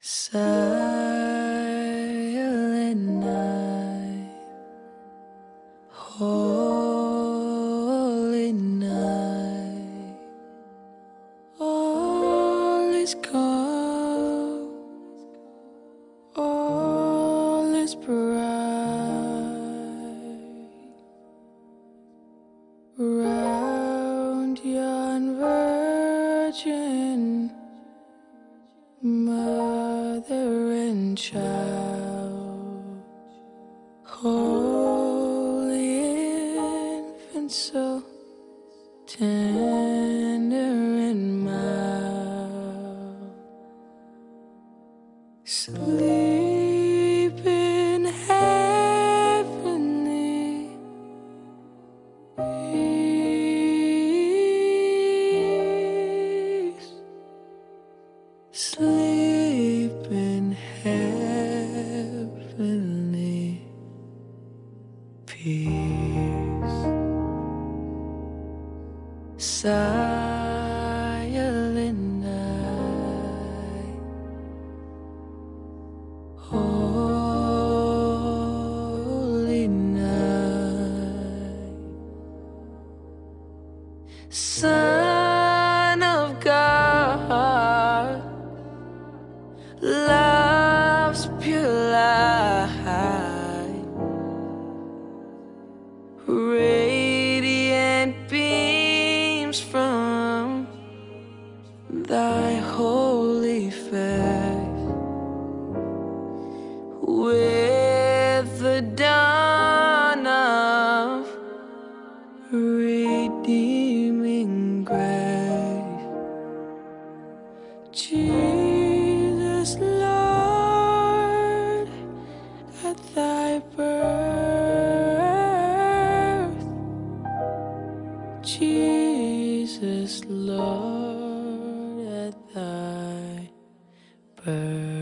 Silent night, holy night, all is calm, all is bright. Round yon virgin child, holy infant, so tender and mild, sleep in heavenly peace. Sleep peace. Silent night, holy night. Son radiant beams from thy holy face. With the dawn of redeeming grace. Jesus, Lord, at thy birth. Jesus, Lord, at thy birth.